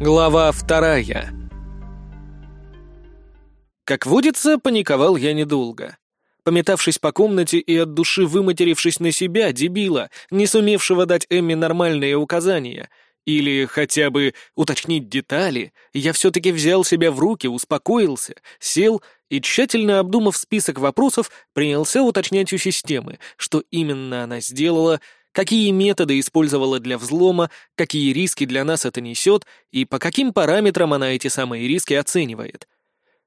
Глава вторая. Как водится, паниковал я недолго. Пометавшись по комнате и от души выматерившись на себя, дебила, не сумевшего дать Эмми нормальные указания, или хотя бы уточнить детали, я все-таки взял себя в руки, успокоился, сел и, тщательно обдумав список вопросов, принялся уточнять у системы, что именно она сделала, какие методы использовала для взлома, какие риски для нас это несет и по каким параметрам она эти самые риски оценивает.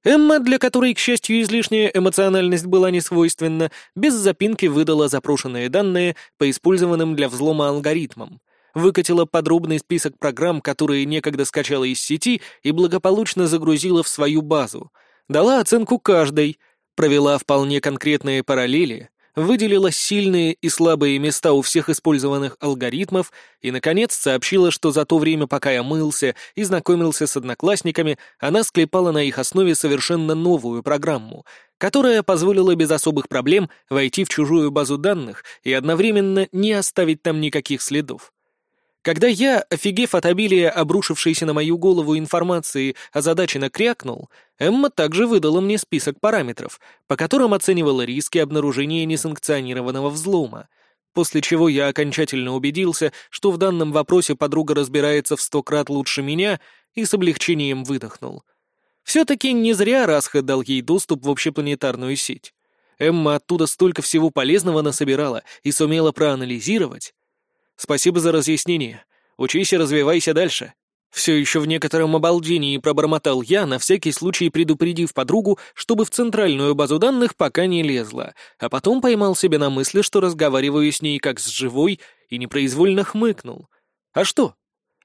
Эмма, для которой, к счастью, излишняя эмоциональность была не свойственна, без запинки выдала запрошенные данные по использованным для взлома алгоритмам, выкатила подробный список программ, которые некогда скачала из сети и благополучно загрузила в свою базу, дала оценку каждой, провела вполне конкретные параллели, выделила сильные и слабые места у всех использованных алгоритмов и, наконец, сообщила, что за то время, пока я мылся и знакомился с одноклассниками, она склепала на их основе совершенно новую программу, которая позволила без особых проблем войти в чужую базу данных и одновременно не оставить там никаких следов. Когда я, офигев от обилия обрушившейся на мою голову информации, озадаченно крякнул, Эмма также выдала мне список параметров, по которым оценивала риски обнаружения несанкционированного взлома, после чего я окончательно убедился, что в данном вопросе подруга разбирается в сто крат лучше меня, и с облегчением выдохнул. Все-таки не зря Расха дал ей доступ в общепланетарную сеть. Эмма оттуда столько всего полезного насобирала и сумела проанализировать, Спасибо за разъяснение. Учись и развивайся дальше. Все еще в некотором обалдении пробормотал я, на всякий случай предупредив подругу, чтобы в центральную базу данных пока не лезла, а потом поймал себя на мысли, что разговариваю с ней как с живой, и непроизвольно хмыкнул. А что?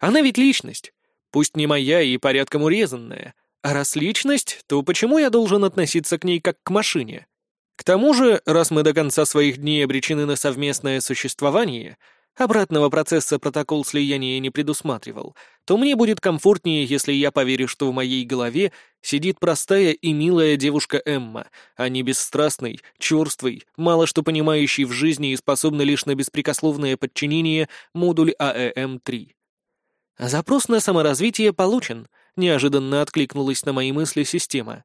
Она ведь личность. Пусть не моя и порядком урезанная. А раз личность, то почему я должен относиться к ней как к машине? К тому же, раз мы до конца своих дней обречены на совместное существование, обратного процесса протокол слияния не предусматривал, то мне будет комфортнее, если я поверю, что в моей голове сидит простая и милая девушка Эмма, а не бесстрастный, черствый, мало что понимающий в жизни и способный лишь на беспрекословное подчинение модуль АЭМ-3. Запрос на саморазвитие получен, неожиданно откликнулась на мои мысли система.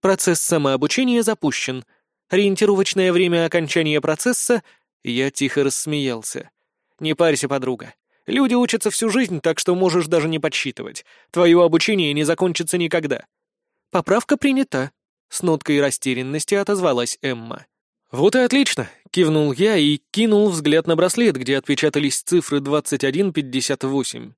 Процесс самообучения запущен. Ориентировочное время окончания процесса я тихо рассмеялся. «Не парься, подруга. Люди учатся всю жизнь, так что можешь даже не подсчитывать. Твое обучение не закончится никогда». «Поправка принята», — с ноткой растерянности отозвалась Эмма. «Вот и отлично», — кивнул я и кинул взгляд на браслет, где отпечатались цифры 2158.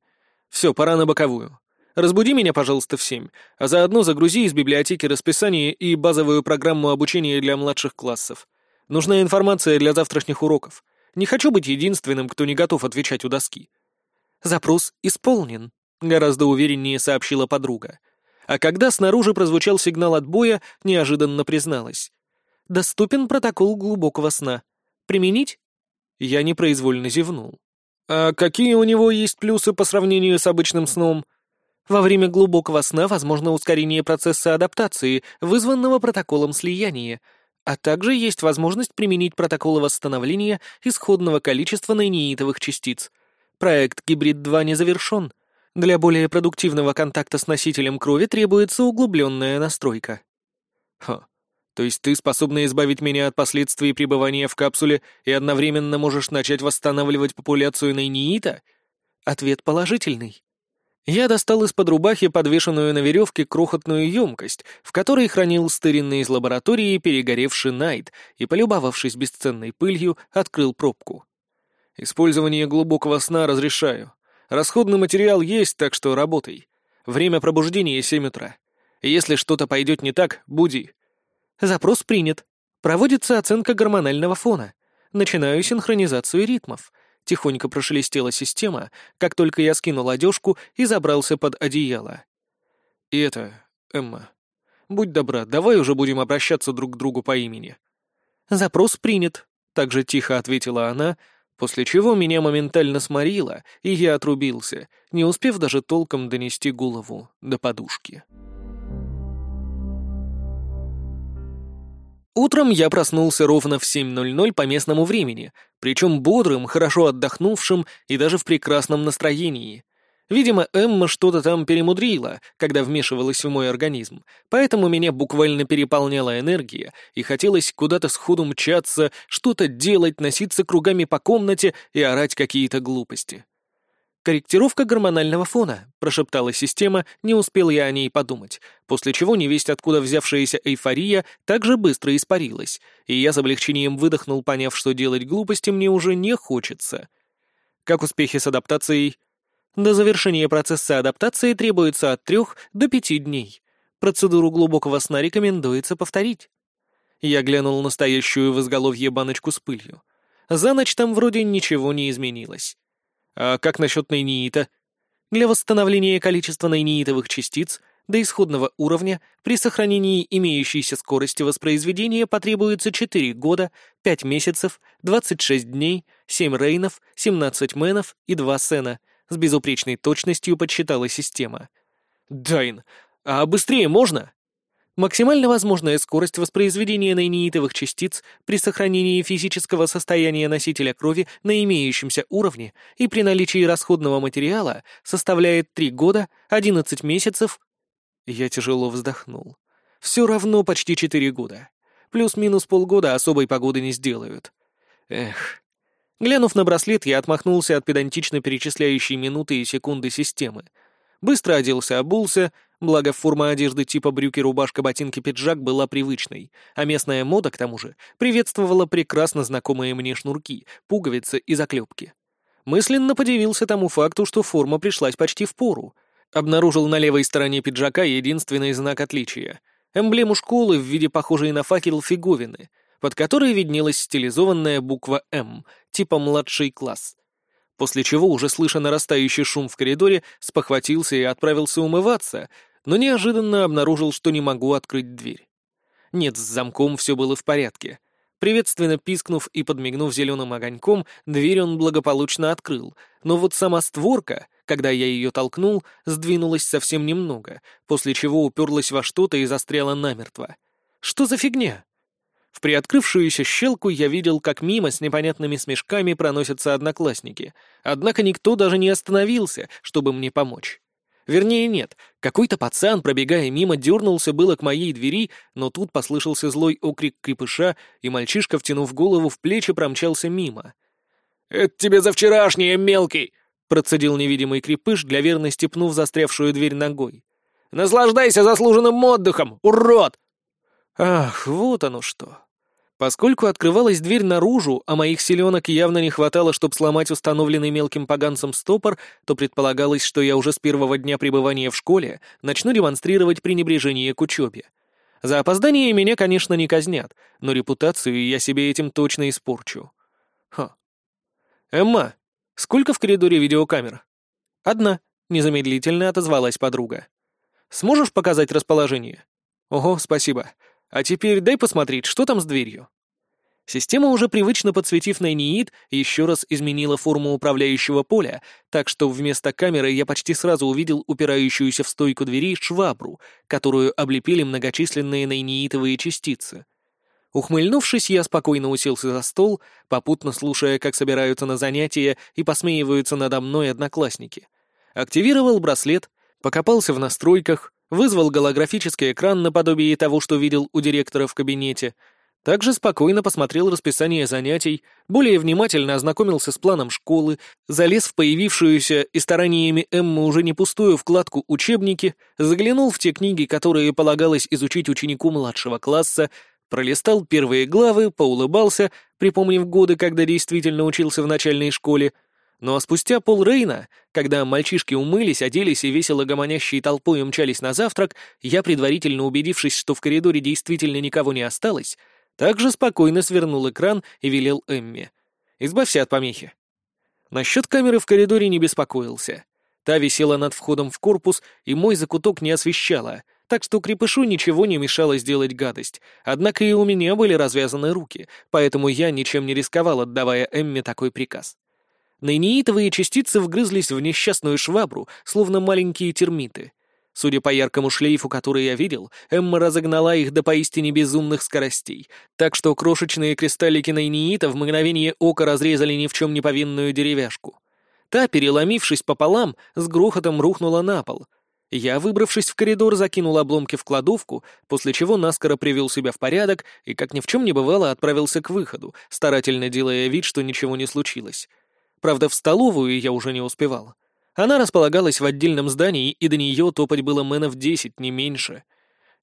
«Все, пора на боковую. Разбуди меня, пожалуйста, в семь, а заодно загрузи из библиотеки расписание и базовую программу обучения для младших классов. Нужна информация для завтрашних уроков. Не хочу быть единственным, кто не готов отвечать у доски. Запрос исполнен, гораздо увереннее сообщила подруга. А когда снаружи прозвучал сигнал отбоя, неожиданно призналась. Доступен протокол глубокого сна. Применить? Я непроизвольно зевнул. А какие у него есть плюсы по сравнению с обычным сном? Во время глубокого сна возможно ускорение процесса адаптации, вызванного протоколом слияния, а также есть возможность применить протоколы восстановления исходного количества нейнитовых частиц. Проект Гибрид-2 не завершен. Для более продуктивного контакта с носителем крови требуется углубленная настройка. Ха. То есть ты способна избавить меня от последствий пребывания в капсуле и одновременно можешь начать восстанавливать популяцию нейниита? Ответ положительный. Я достал из-под рубахи подвешенную на веревке крохотную емкость, в которой хранил стыренный из лаборатории перегоревший найт и, полюбовавшись бесценной пылью, открыл пробку. Использование глубокого сна разрешаю. Расходный материал есть, так что работай. Время пробуждения — семь утра. Если что-то пойдет не так, буди. Запрос принят. Проводится оценка гормонального фона. Начинаю синхронизацию ритмов — Тихонько прошелестела система, как только я скинул одежку и забрался под одеяло. И это, Эмма, будь добра, давай уже будем обращаться друг к другу по имени. Запрос принят, так же тихо ответила она, после чего меня моментально сморило, и я отрубился, не успев даже толком донести голову до подушки. Утром я проснулся ровно в 7.00 по местному времени, причем бодрым, хорошо отдохнувшим и даже в прекрасном настроении. Видимо, Эмма что-то там перемудрила, когда вмешивалась в мой организм, поэтому меня буквально переполняла энергия, и хотелось куда-то сходу мчаться, что-то делать, носиться кругами по комнате и орать какие-то глупости. «Корректировка гормонального фона», — прошептала система, не успел я о ней подумать, после чего невесть откуда взявшаяся эйфория также быстро испарилась, и я с облегчением выдохнул, поняв, что делать глупости мне уже не хочется. Как успехи с адаптацией? До завершения процесса адаптации требуется от трех до пяти дней. Процедуру глубокого сна рекомендуется повторить. Я глянул на стоящую в изголовье баночку с пылью. За ночь там вроде ничего не изменилось. А как насчет нейниита? Для восстановления количества нейниитовых частиц до исходного уровня при сохранении имеющейся скорости воспроизведения потребуется 4 года, 5 месяцев, 26 дней, 7 рейнов, 17 менов и 2 сена — с безупречной точностью подсчитала система. «Дайн, а быстрее можно?» Максимально возможная скорость воспроизведения нейнитовых частиц при сохранении физического состояния носителя крови на имеющемся уровне и при наличии расходного материала составляет 3 года, 11 месяцев. Я тяжело вздохнул. Все равно почти 4 года. Плюс-минус полгода особой погоды не сделают. Эх, Глянув на браслет, я отмахнулся от педантично перечисляющей минуты и секунды системы. Быстро оделся, обулся, благо форма одежды типа брюки, рубашка, ботинки, пиджак была привычной, а местная мода, к тому же, приветствовала прекрасно знакомые мне шнурки, пуговицы и заклепки. Мысленно подивился тому факту, что форма пришлась почти в пору. Обнаружил на левой стороне пиджака единственный знак отличия — эмблему школы в виде похожей на факел фиговины — под которой виднелась стилизованная буква «М», типа младший класс. После чего, уже слыша нарастающий шум в коридоре, спохватился и отправился умываться, но неожиданно обнаружил, что не могу открыть дверь. Нет, с замком все было в порядке. Приветственно пискнув и подмигнув зеленым огоньком, дверь он благополучно открыл, но вот сама створка, когда я ее толкнул, сдвинулась совсем немного, после чего уперлась во что-то и застряла намертво. Что за фигня? В приоткрывшуюся щелку я видел, как мимо с непонятными смешками проносятся одноклассники, однако никто даже не остановился, чтобы мне помочь. Вернее, нет, какой-то пацан, пробегая мимо, дернулся было к моей двери, но тут послышался злой окрик крепыша, и мальчишка, втянув голову в плечи, промчался мимо. «Это тебе за вчерашнее, мелкий!» — процедил невидимый крепыш, для верности пнув застрявшую дверь ногой. «Наслаждайся заслуженным отдыхом, урод!» Ах, вот оно что. Поскольку открывалась дверь наружу, а моих селенок явно не хватало, чтобы сломать установленный мелким поганцем стопор, то предполагалось, что я уже с первого дня пребывания в школе начну демонстрировать пренебрежение к учебе. За опоздание меня, конечно, не казнят, но репутацию я себе этим точно испорчу. Ха. «Эмма, сколько в коридоре видеокамер?» «Одна», — незамедлительно отозвалась подруга. «Сможешь показать расположение?» «Ого, спасибо. А теперь дай посмотреть, что там с дверью». Система, уже привычно подсветив Найниит, еще раз изменила форму управляющего поля, так что вместо камеры я почти сразу увидел упирающуюся в стойку двери швабру, которую облепили многочисленные найниитовые частицы. Ухмыльнувшись, я спокойно уселся за стол, попутно слушая, как собираются на занятия и посмеиваются надо мной одноклассники. Активировал браслет, покопался в настройках, вызвал голографический экран наподобие того, что видел у директора в кабинете, также спокойно посмотрел расписание занятий, более внимательно ознакомился с планом школы, залез в появившуюся и стараниями Эммы уже не пустую вкладку «Учебники», заглянул в те книги, которые полагалось изучить ученику младшего класса, пролистал первые главы, поулыбался, припомнив годы, когда действительно учился в начальной школе — ну а спустя пол Рейна, когда мальчишки умылись, оделись и весело гомонящие толпой умчались на завтрак, я, предварительно убедившись, что в коридоре действительно никого не осталось, также спокойно свернул экран и велел Эмме. «Избавься от помехи». Насчет камеры в коридоре не беспокоился. Та висела над входом в корпус, и мой закуток не освещала, так что крепышу ничего не мешало сделать гадость, однако и у меня были развязаны руки, поэтому я ничем не рисковал, отдавая Эмме такой приказ. Нейнеитовые частицы вгрызлись в несчастную швабру, словно маленькие термиты. Судя по яркому шлейфу, который я видел, Эмма разогнала их до поистине безумных скоростей, так что крошечные кристаллики нейниита в мгновение ока разрезали ни в чем не повинную деревяшку. Та, переломившись пополам, с грохотом рухнула на пол. Я, выбравшись в коридор, закинул обломки в кладовку, после чего наскоро привел себя в порядок и, как ни в чем не бывало, отправился к выходу, старательно делая вид, что ничего не случилось. Правда, в столовую я уже не успевал. Она располагалась в отдельном здании, и до нее топать было мэнов десять, не меньше.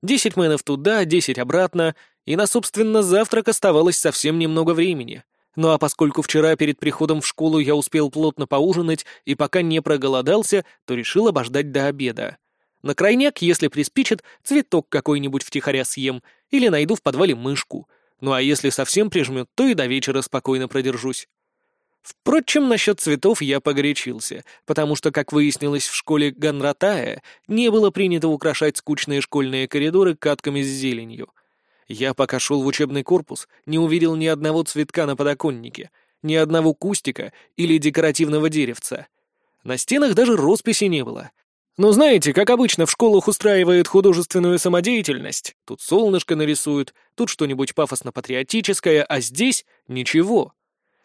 Десять мэнов туда, десять обратно, и на, собственно, завтрак оставалось совсем немного времени. Ну а поскольку вчера перед приходом в школу я успел плотно поужинать и пока не проголодался, то решил обождать до обеда. На крайняк, если приспичит, цветок какой-нибудь втихаря съем или найду в подвале мышку. Ну а если совсем прижмет, то и до вечера спокойно продержусь. Впрочем, насчет цветов я погорячился, потому что, как выяснилось в школе Ганратая, не было принято украшать скучные школьные коридоры катками с зеленью — я, пока шел в учебный корпус, не увидел ни одного цветка на подоконнике, ни одного кустика или декоративного деревца. На стенах даже росписи не было. Но знаете, как обычно в школах устраивают художественную самодеятельность. Тут солнышко нарисуют, тут что-нибудь пафосно-патриотическое, а здесь ничего.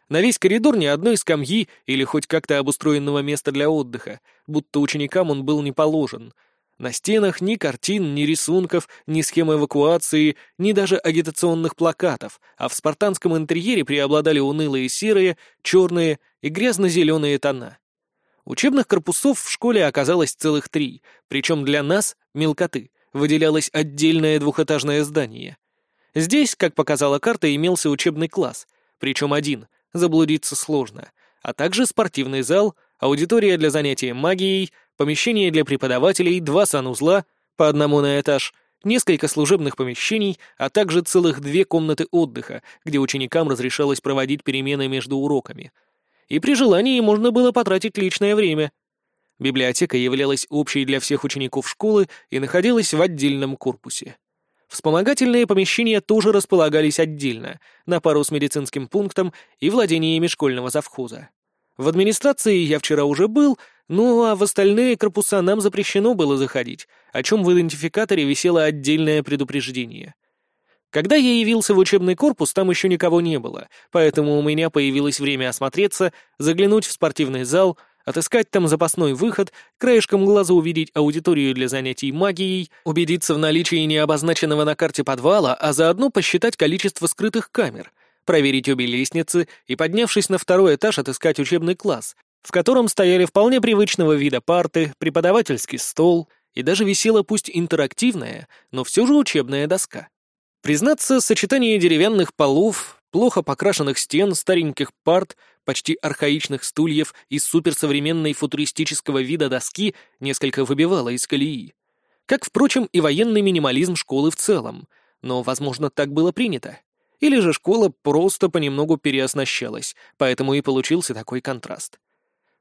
На весь коридор ни одной скамьи или хоть как-то обустроенного места для отдыха, будто ученикам он был не положен — на стенах ни картин, ни рисунков, ни схем эвакуации, ни даже агитационных плакатов, а в спартанском интерьере преобладали унылые серые, черные и грязно-зеленые тона. Учебных корпусов в школе оказалось целых три, причем для нас, мелкоты, выделялось отдельное двухэтажное здание. Здесь, как показала карта, имелся учебный класс, причем один, заблудиться сложно, а также спортивный зал, аудитория для занятия магией — помещение для преподавателей, два санузла, по одному на этаж, несколько служебных помещений, а также целых две комнаты отдыха, где ученикам разрешалось проводить перемены между уроками. И при желании можно было потратить личное время. Библиотека являлась общей для всех учеников школы и находилась в отдельном корпусе. Вспомогательные помещения тоже располагались отдельно, на пару с медицинским пунктом и владениями школьного завхоза. В администрации я вчера уже был, ну а в остальные корпуса нам запрещено было заходить, о чем в идентификаторе висело отдельное предупреждение. Когда я явился в учебный корпус, там еще никого не было, поэтому у меня появилось время осмотреться, заглянуть в спортивный зал, отыскать там запасной выход, краешком глаза увидеть аудиторию для занятий магией, убедиться в наличии необозначенного на карте подвала, а заодно посчитать количество скрытых камер — проверить обе лестницы и, поднявшись на второй этаж, отыскать учебный класс, в котором стояли вполне привычного вида парты, преподавательский стол и даже висела пусть интерактивная, но все же учебная доска. Признаться, сочетание деревянных полов, плохо покрашенных стен, стареньких парт, почти архаичных стульев и суперсовременной футуристического вида доски несколько выбивало из колеи. Как, впрочем, и военный минимализм школы в целом, но, возможно, так было принято. Или же школа просто понемногу переоснащалась, поэтому и получился такой контраст.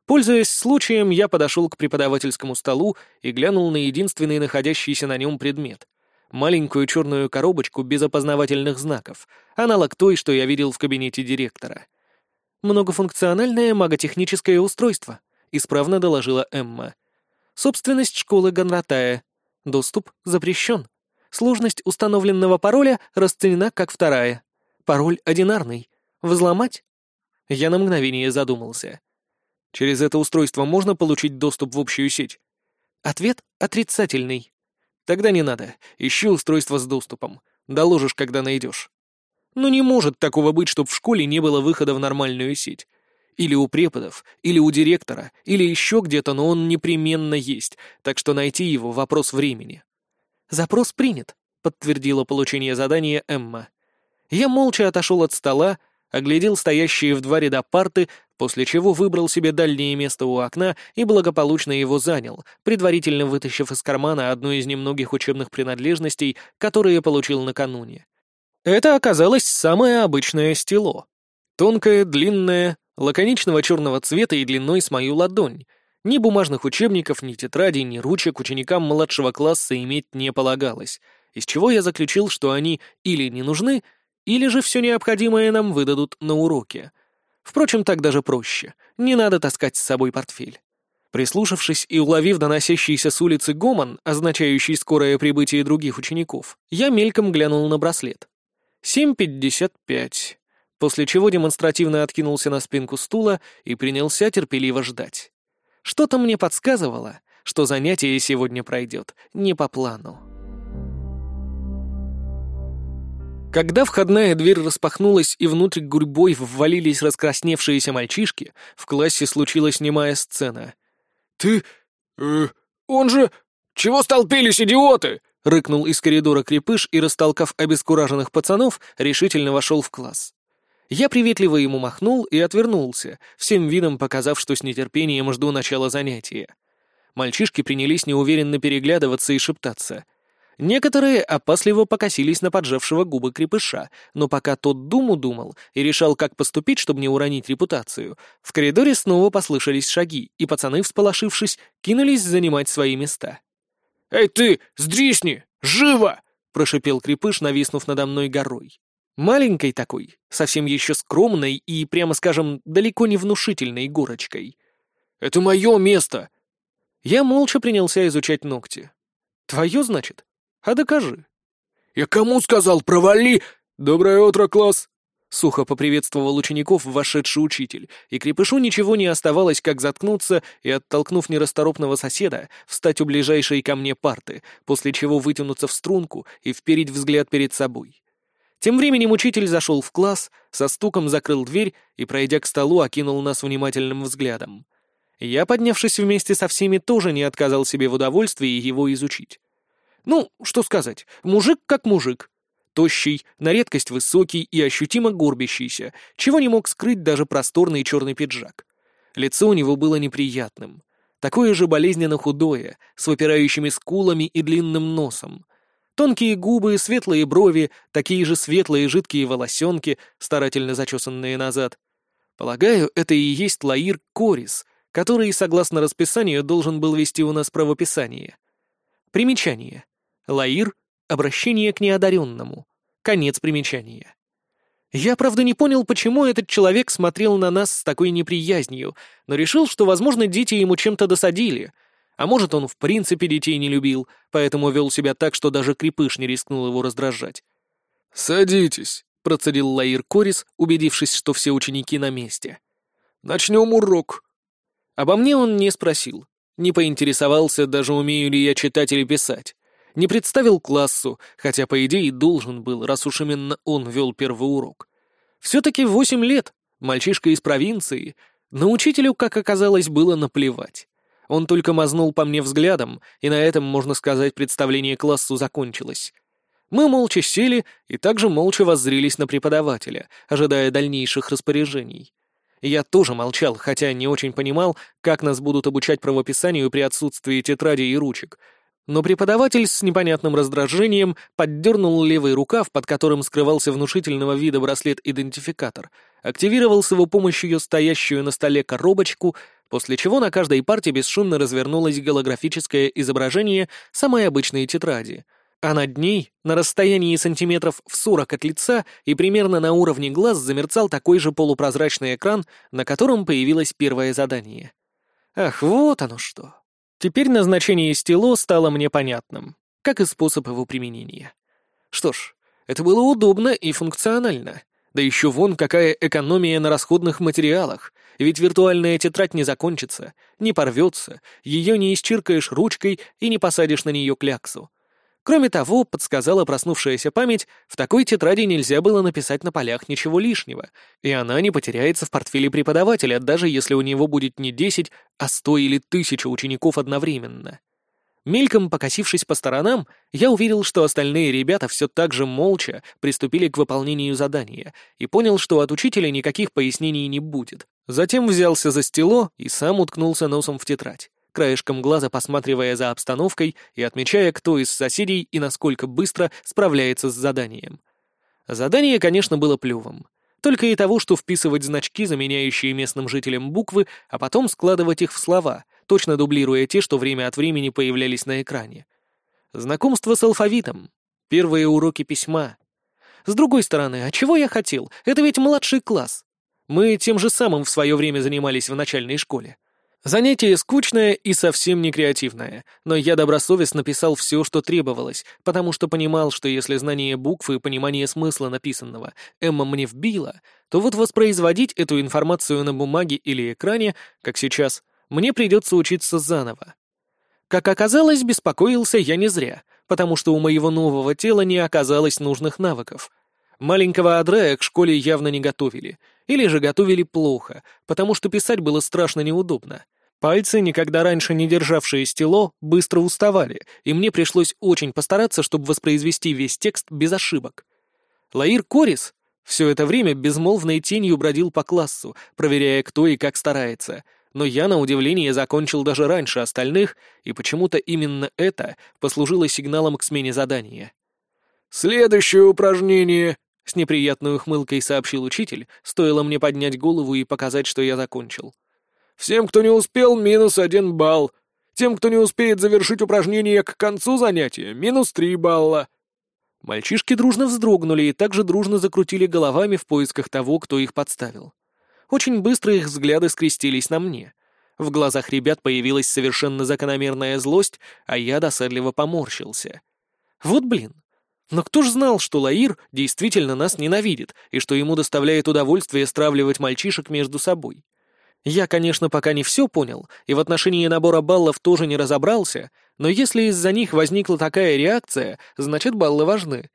Пользуясь случаем, я подошел к преподавательскому столу и глянул на единственный находящийся на нем предмет — маленькую черную коробочку без опознавательных знаков, аналог той, что я видел в кабинете директора. «Многофункциональное маготехническое устройство», — исправно доложила Эмма. «Собственность школы Ганратая. Доступ запрещен. Сложность установленного пароля расценена как вторая. Пароль одинарный. Взломать? Я на мгновение задумался. Через это устройство можно получить доступ в общую сеть? Ответ отрицательный. Тогда не надо. Ищи устройство с доступом. Доложишь, когда найдешь. Ну не может такого быть, чтобы в школе не было выхода в нормальную сеть. Или у преподов, или у директора, или еще где-то, но он непременно есть, так что найти его — вопрос времени. «Запрос принят», — подтвердила получение задания Эмма. Я молча отошел от стола, оглядел стоящие в два ряда парты, после чего выбрал себе дальнее место у окна и благополучно его занял, предварительно вытащив из кармана одну из немногих учебных принадлежностей, которые получил накануне. Это оказалось самое обычное стело. Тонкое, длинное, лаконичного черного цвета и длиной с мою ладонь. Ни бумажных учебников, ни тетрадей, ни ручек ученикам младшего класса иметь не полагалось, из чего я заключил, что они или не нужны, или же все необходимое нам выдадут на уроке. Впрочем, так даже проще. Не надо таскать с собой портфель. Прислушавшись и уловив доносящийся с улицы гомон, означающий скорое прибытие других учеников, я мельком глянул на браслет. 7.55. после чего демонстративно откинулся на спинку стула и принялся терпеливо ждать. Что-то мне подсказывало, что занятие сегодня пройдет не по плану. Когда входная дверь распахнулась и внутрь гурьбой ввалились раскрасневшиеся мальчишки, в классе случилась немая сцена. «Ты... э... он же... чего столпились, идиоты?» — рыкнул из коридора крепыш и, растолкав обескураженных пацанов, решительно вошел в класс. Я приветливо ему махнул и отвернулся, всем видом показав, что с нетерпением жду начала занятия. Мальчишки принялись неуверенно переглядываться и шептаться — Некоторые опасливо покосились на поджавшего губы крепыша, но пока тот думу думал и решал, как поступить, чтобы не уронить репутацию, в коридоре снова послышались шаги, и пацаны, всполошившись, кинулись занимать свои места. «Эй ты, сдрисни! Живо!» — прошипел крепыш, нависнув надо мной горой. Маленькой такой, совсем еще скромной и, прямо скажем, далеко не внушительной горочкой. «Это мое место!» Я молча принялся изучать ногти. «Твое, значит?» А докажи». «Я кому сказал, провали!» «Доброе утро, класс!» Сухо поприветствовал учеников вошедший учитель, и крепышу ничего не оставалось, как заткнуться и, оттолкнув нерасторопного соседа, встать у ближайшей ко мне парты, после чего вытянуться в струнку и вперить взгляд перед собой. Тем временем учитель зашел в класс, со стуком закрыл дверь и, пройдя к столу, окинул нас внимательным взглядом. Я, поднявшись вместе со всеми, тоже не отказал себе в удовольствии его изучить. Ну, что сказать, мужик как мужик. Тощий, на редкость высокий и ощутимо горбящийся, чего не мог скрыть даже просторный черный пиджак. Лицо у него было неприятным. Такое же болезненно худое, с выпирающими скулами и длинным носом. Тонкие губы, светлые брови, такие же светлые жидкие волосенки, старательно зачесанные назад. Полагаю, это и есть Лаир Корис, который, согласно расписанию, должен был вести у нас правописание. Примечание. Лаир — обращение к неодаренному. Конец примечания. Я, правда, не понял, почему этот человек смотрел на нас с такой неприязнью, но решил, что, возможно, дети ему чем-то досадили. А может, он в принципе детей не любил, поэтому вел себя так, что даже крепыш не рискнул его раздражать. «Садитесь», — процедил Лаир Корис, убедившись, что все ученики на месте. «Начнем урок». Обо мне он не спросил, не поинтересовался, даже умею ли я читать или писать не представил классу, хотя, по идее, должен был, раз уж именно он вел первый урок. Все-таки восемь лет, мальчишка из провинции, но учителю, как оказалось, было наплевать. Он только мазнул по мне взглядом, и на этом, можно сказать, представление классу закончилось. Мы молча сели и также молча воззрились на преподавателя, ожидая дальнейших распоряжений. Я тоже молчал, хотя не очень понимал, как нас будут обучать правописанию при отсутствии тетради и ручек — но преподаватель с непонятным раздражением поддернул левый рукав, под которым скрывался внушительного вида браслет-идентификатор, активировал с его помощью стоящую на столе коробочку, после чего на каждой парте бесшумно развернулось голографическое изображение самой обычной тетради, а над ней, на расстоянии сантиметров в 40 от лица и примерно на уровне глаз, замерцал такой же полупрозрачный экран, на котором появилось первое задание. Ах, вот оно что! Теперь назначение стело стало мне понятным, как и способ его применения. Что ж, это было удобно и функционально. Да еще вон какая экономия на расходных материалах, ведь виртуальная тетрадь не закончится, не порвется, ее не исчиркаешь ручкой и не посадишь на нее кляксу. Кроме того, подсказала проснувшаяся память, в такой тетради нельзя было написать на полях ничего лишнего, и она не потеряется в портфеле преподавателя, даже если у него будет не 10, а 100 или 1000 учеников одновременно. Мельком покосившись по сторонам, я увидел, что остальные ребята все так же молча приступили к выполнению задания и понял, что от учителя никаких пояснений не будет. Затем взялся за стело и сам уткнулся носом в тетрадь краешком глаза посматривая за обстановкой и отмечая, кто из соседей и насколько быстро справляется с заданием. Задание, конечно, было плювом. Только и того, что вписывать значки, заменяющие местным жителям буквы, а потом складывать их в слова, точно дублируя те, что время от времени появлялись на экране. Знакомство с алфавитом. Первые уроки письма. С другой стороны, а чего я хотел? Это ведь младший класс. Мы тем же самым в свое время занимались в начальной школе. Занятие скучное и совсем не креативное, но я добросовестно писал все, что требовалось, потому что понимал, что если знание буквы и понимание смысла написанного Эмма мне вбила, то вот воспроизводить эту информацию на бумаге или экране, как сейчас, мне придется учиться заново. Как оказалось, беспокоился я не зря, потому что у моего нового тела не оказалось нужных навыков. Маленького Адрея к школе явно не готовили, или же готовили плохо, потому что писать было страшно неудобно. Пальцы, никогда раньше не державшие стело, быстро уставали, и мне пришлось очень постараться, чтобы воспроизвести весь текст без ошибок. Лаир Корис все это время безмолвной тенью бродил по классу, проверяя, кто и как старается, но я, на удивление, закончил даже раньше остальных, и почему-то именно это послужило сигналом к смене задания. «Следующее упражнение», — с неприятной ухмылкой сообщил учитель, стоило мне поднять голову и показать, что я закончил. Всем, кто не успел, минус один балл. Тем, кто не успеет завершить упражнение к концу занятия, минус три балла. Мальчишки дружно вздрогнули и также дружно закрутили головами в поисках того, кто их подставил. Очень быстро их взгляды скрестились на мне. В глазах ребят появилась совершенно закономерная злость, а я досадливо поморщился. Вот блин. Но кто ж знал, что Лаир действительно нас ненавидит, и что ему доставляет удовольствие стравливать мальчишек между собой? Я, конечно, пока не все понял, и в отношении набора баллов тоже не разобрался, но если из-за них возникла такая реакция, значит баллы важны.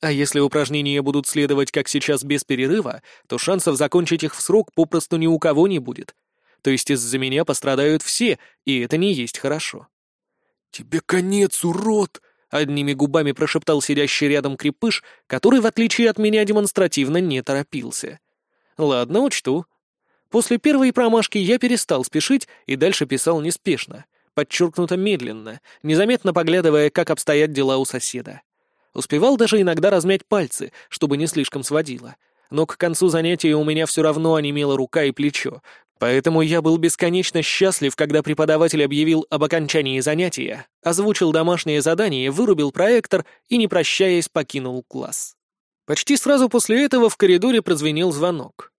А если упражнения будут следовать как сейчас без перерыва, то шансов закончить их в срок попросту ни у кого не будет. То есть из-за меня пострадают все, и это не есть хорошо. «Тебе конец, урод!» — одними губами прошептал сидящий рядом крепыш, который, в отличие от меня, демонстративно не торопился. «Ладно, учту. После первой промашки я перестал спешить и дальше писал неспешно, подчеркнуто медленно, незаметно поглядывая, как обстоят дела у соседа. Успевал даже иногда размять пальцы, чтобы не слишком сводило. Но к концу занятия у меня все равно онемела рука и плечо, поэтому я был бесконечно счастлив, когда преподаватель объявил об окончании занятия, озвучил домашнее задание, вырубил проектор и, не прощаясь, покинул класс. Почти сразу после этого в коридоре прозвенел звонок.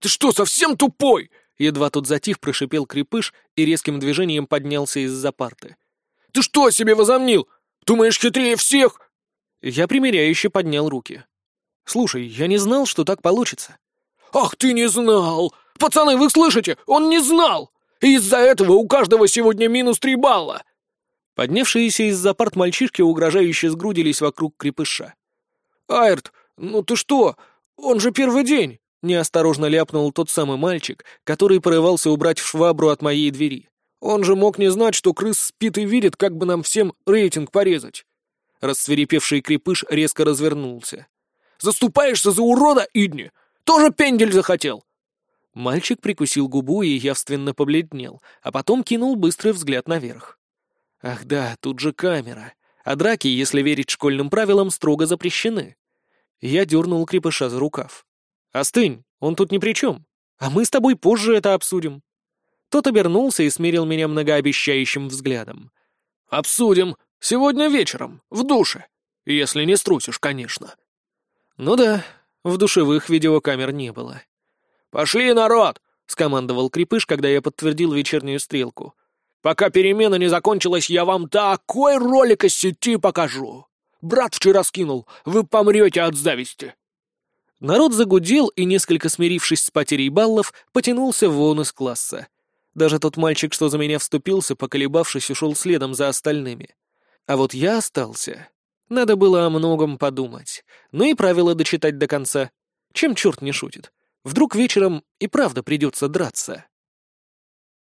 «Ты что, совсем тупой?» Едва тут затих, прошипел крепыш и резким движением поднялся из-за парты. «Ты что себе возомнил? Думаешь, хитрее всех?» Я примиряюще поднял руки. «Слушай, я не знал, что так получится». «Ах, ты не знал! Пацаны, вы слышите? Он не знал! из-за этого у каждого сегодня минус три балла!» Поднявшиеся из-за парт мальчишки угрожающе сгрудились вокруг крепыша. «Айрт, ну ты что? Он же первый день!» Неосторожно ляпнул тот самый мальчик, который порывался убрать швабру от моей двери. Он же мог не знать, что крыс спит и видит, как бы нам всем рейтинг порезать. Рассверепевший крепыш резко развернулся. «Заступаешься за урода, Идни? Тоже пендель захотел?» Мальчик прикусил губу и явственно побледнел, а потом кинул быстрый взгляд наверх. Ах да, тут же камера. А драки, если верить школьным правилам, строго запрещены. Я дернул крепыша за рукав. «Остынь, он тут ни при чем. А мы с тобой позже это обсудим». Тот обернулся и смерил меня многообещающим взглядом. «Обсудим. Сегодня вечером, в душе. Если не струсишь, конечно». Ну да, в душевых видеокамер не было. «Пошли, народ!» — скомандовал Крепыш, когда я подтвердил вечернюю стрелку. «Пока перемена не закончилась, я вам такой ролик из сети покажу. Брат вчера скинул, вы помрете от зависти». Народ загудел и, несколько смирившись с потерей баллов, потянулся вон из класса. Даже тот мальчик, что за меня вступился, поколебавшись, ушел следом за остальными. А вот я остался. Надо было о многом подумать. Ну и правила дочитать до конца. Чем черт не шутит? Вдруг вечером и правда придется драться.